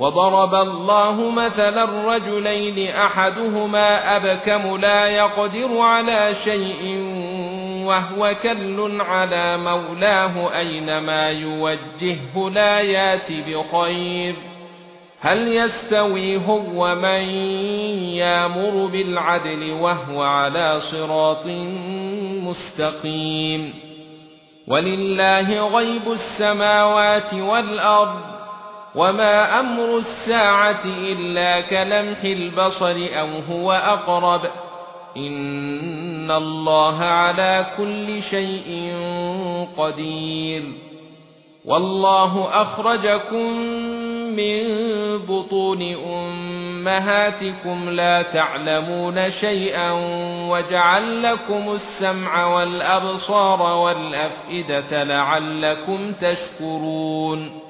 وضرب الله مثلا الرجلين احدهما ابكم لا يقدر على شيء وهو كل على مولاه اينما يوجهه لا ياتي بخير هل يستوي هو من يامر بالعدل وهو على صراط مستقيم ولله غيب السماوات والارض وما أمر الساعة الا كلمح البصر أو هو اقرب ان الله على كل شيء قدير والله اخرجكم من بطون امهاتكم لا تعلمون شيئا وجعل لكم السمع والابصار والافئده لعلكم تشكرون